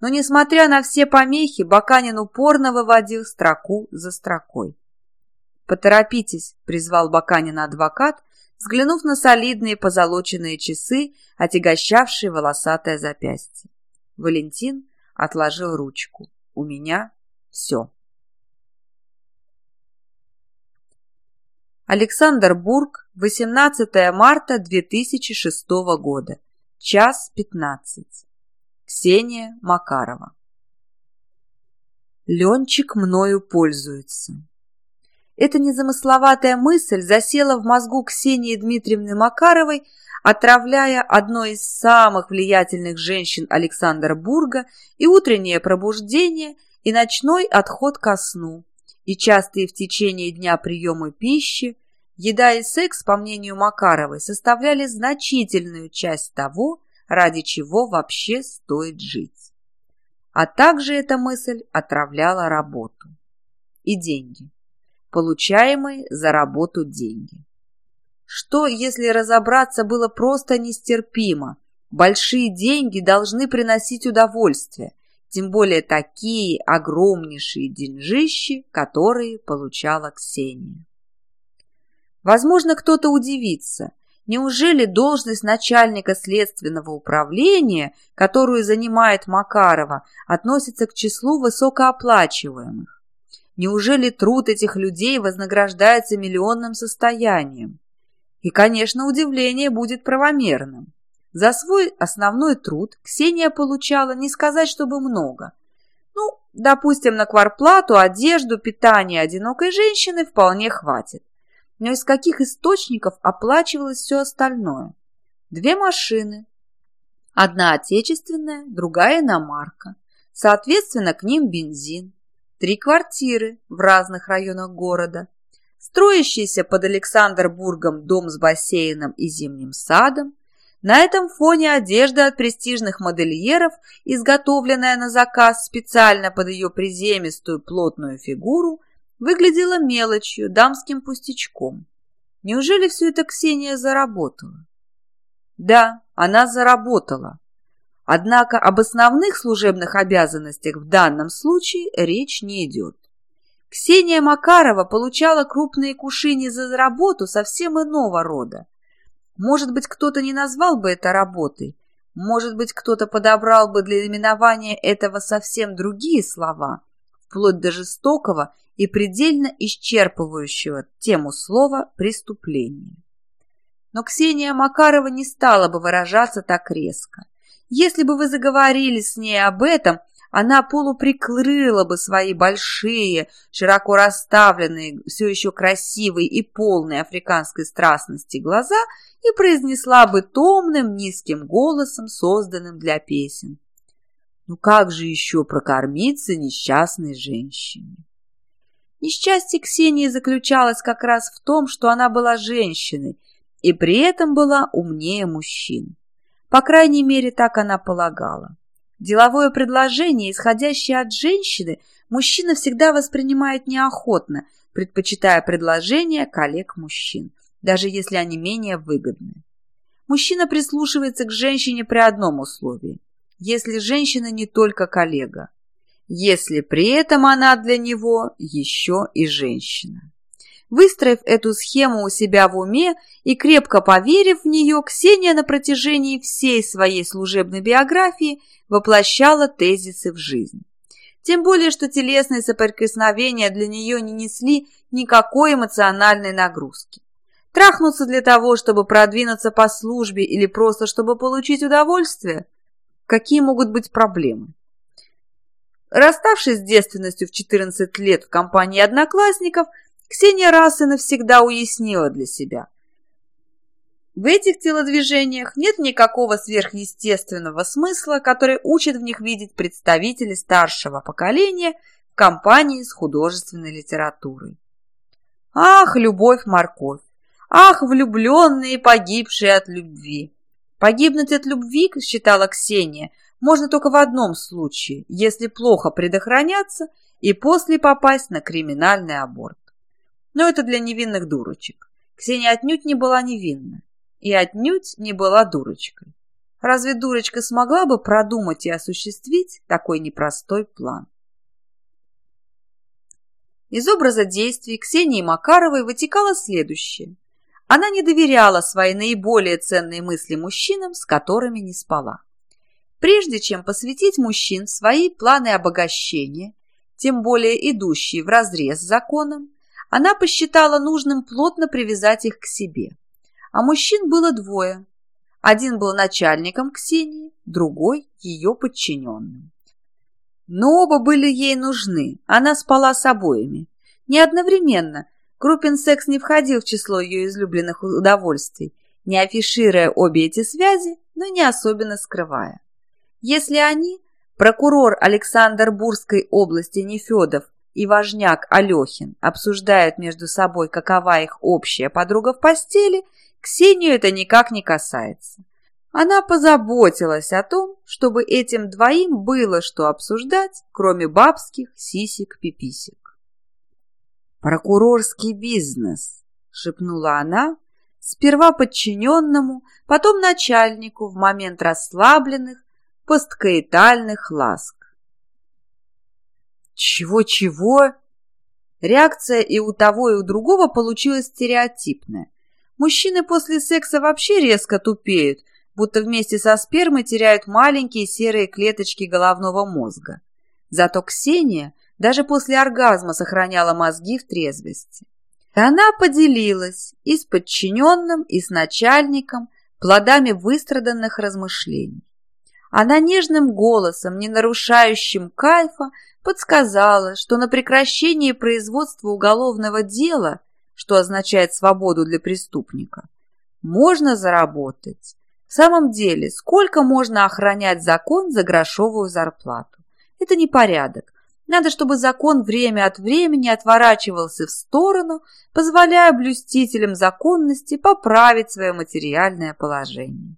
но, несмотря на все помехи, Баканин упорно выводил строку за строкой. «Поторопитесь», — призвал Баканина адвокат, взглянув на солидные позолоченные часы, отягощавшие волосатое запястье. Валентин отложил ручку. «У меня все». Александр Бург, 18 марта 2006 года, час 15. Ксения Макарова. Ленчик мною пользуется. Эта незамысловатая мысль засела в мозгу Ксении Дмитриевны Макаровой, отравляя одной из самых влиятельных женщин Александра Бурга и утреннее пробуждение, и ночной отход ко сну, и частые в течение дня приемы пищи, еда и секс, по мнению Макаровой, составляли значительную часть того, ради чего вообще стоит жить. А также эта мысль отравляла работу и деньги, получаемые за работу деньги. Что, если разобраться, было просто нестерпимо? Большие деньги должны приносить удовольствие, тем более такие огромнейшие деньжищи, которые получала Ксения. Возможно, кто-то удивится, Неужели должность начальника следственного управления, которую занимает Макарова, относится к числу высокооплачиваемых? Неужели труд этих людей вознаграждается миллионным состоянием? И, конечно, удивление будет правомерным. За свой основной труд Ксения получала, не сказать, чтобы много. Ну, допустим, на кварплату, одежду, питание одинокой женщины вполне хватит. Но из каких источников оплачивалось все остальное? Две машины. Одна отечественная, другая иномарка. Соответственно, к ним бензин. Три квартиры в разных районах города. Строящийся под Александрбургом дом с бассейном и зимним садом. На этом фоне одежда от престижных модельеров, изготовленная на заказ специально под ее приземистую плотную фигуру, выглядела мелочью, дамским пустячком. Неужели все это Ксения заработала? Да, она заработала. Однако об основных служебных обязанностях в данном случае речь не идет. Ксения Макарова получала крупные кушини за работу совсем иного рода. Может быть, кто-то не назвал бы это работой, может быть, кто-то подобрал бы для именования этого совсем другие слова, вплоть до жестокого и предельно исчерпывающего тему слова «преступление». Но Ксения Макарова не стала бы выражаться так резко. Если бы вы заговорили с ней об этом, она полуприкрыла бы свои большие, широко расставленные, все еще красивые и полные африканской страстности глаза и произнесла бы томным низким голосом, созданным для песен. Ну как же еще прокормиться несчастной женщине? Несчастье Ксении заключалось как раз в том, что она была женщиной и при этом была умнее мужчин. По крайней мере, так она полагала. Деловое предложение, исходящее от женщины, мужчина всегда воспринимает неохотно, предпочитая предложения коллег-мужчин, даже если они менее выгодны. Мужчина прислушивается к женщине при одном условии – если женщина не только коллега если при этом она для него еще и женщина. Выстроив эту схему у себя в уме и крепко поверив в нее, Ксения на протяжении всей своей служебной биографии воплощала тезисы в жизнь. Тем более, что телесные соприкосновения для нее не несли никакой эмоциональной нагрузки. Трахнуться для того, чтобы продвинуться по службе или просто чтобы получить удовольствие? Какие могут быть проблемы? Расставшись с девственностью в 14 лет в компании одноклассников, Ксения раз и навсегда уяснила для себя. В этих телодвижениях нет никакого сверхъестественного смысла, который учат в них видеть представители старшего поколения в компании с художественной литературой. Ах, любовь-морковь! Ах, влюбленные, погибшие от любви! Погибнуть от любви, считала Ксения, можно только в одном случае, если плохо предохраняться и после попасть на криминальный аборт. Но это для невинных дурочек. Ксения отнюдь не была невинна и отнюдь не была дурочкой. Разве дурочка смогла бы продумать и осуществить такой непростой план? Из образа действий Ксении Макаровой вытекало следующее. Она не доверяла свои наиболее ценные мысли мужчинам, с которыми не спала. Прежде чем посвятить мужчин свои планы обогащения, тем более идущие вразрез с законом, она посчитала нужным плотно привязать их к себе. А мужчин было двое. Один был начальником Ксении, другой – ее подчиненным. Но оба были ей нужны, она спала с обоими. Не одновременно, Крупин секс не входил в число ее излюбленных удовольствий, не афишируя обе эти связи, но не особенно скрывая. Если они, прокурор Александр Бурской области Нефедов и важняк Алехин, обсуждают между собой, какова их общая подруга в постели, Ксению это никак не касается. Она позаботилась о том, чтобы этим двоим было что обсуждать, кроме бабских сисек-пиписек. «Прокурорский бизнес», — шепнула она, сперва подчиненному, потом начальнику в момент расслабленных, посткаитальных ласк. «Чего-чего?» Реакция и у того, и у другого получилась стереотипная. Мужчины после секса вообще резко тупеют, будто вместе со спермой теряют маленькие серые клеточки головного мозга. Зато Ксения даже после оргазма сохраняла мозги в трезвости. И она поделилась и с подчиненным, и с начальником плодами выстраданных размышлений. Она нежным голосом, не нарушающим кайфа, подсказала, что на прекращение производства уголовного дела, что означает свободу для преступника, можно заработать в самом деле, сколько можно охранять закон за грошовую зарплату? Это не порядок. Надо, чтобы закон время от времени отворачивался в сторону, позволяя блюстителям законности поправить свое материальное положение.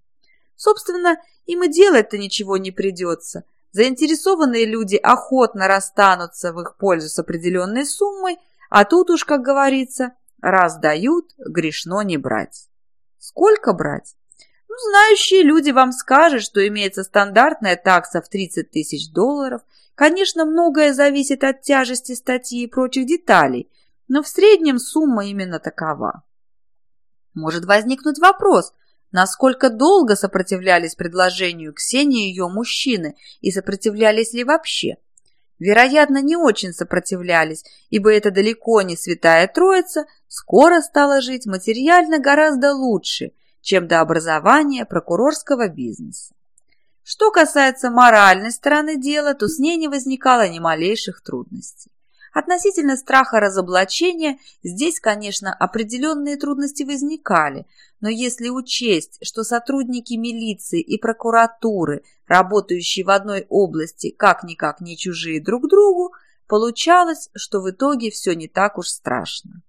Собственно, им и делать-то ничего не придется. Заинтересованные люди охотно расстанутся в их пользу с определенной суммой, а тут уж, как говорится, раз дают, грешно не брать. Сколько брать? Ну, знающие люди вам скажут, что имеется стандартная такса в 30 тысяч долларов. Конечно, многое зависит от тяжести статьи и прочих деталей, но в среднем сумма именно такова. Может возникнуть вопрос, насколько долго сопротивлялись предложению Ксении ее мужчины и сопротивлялись ли вообще. Вероятно, не очень сопротивлялись, ибо эта далеко не святая троица скоро стала жить материально гораздо лучше – чем до образования прокурорского бизнеса. Что касается моральной стороны дела, то с ней не возникало ни малейших трудностей. Относительно страха разоблачения здесь, конечно, определенные трудности возникали, но если учесть, что сотрудники милиции и прокуратуры, работающие в одной области, как-никак не чужие друг другу, получалось, что в итоге все не так уж страшно.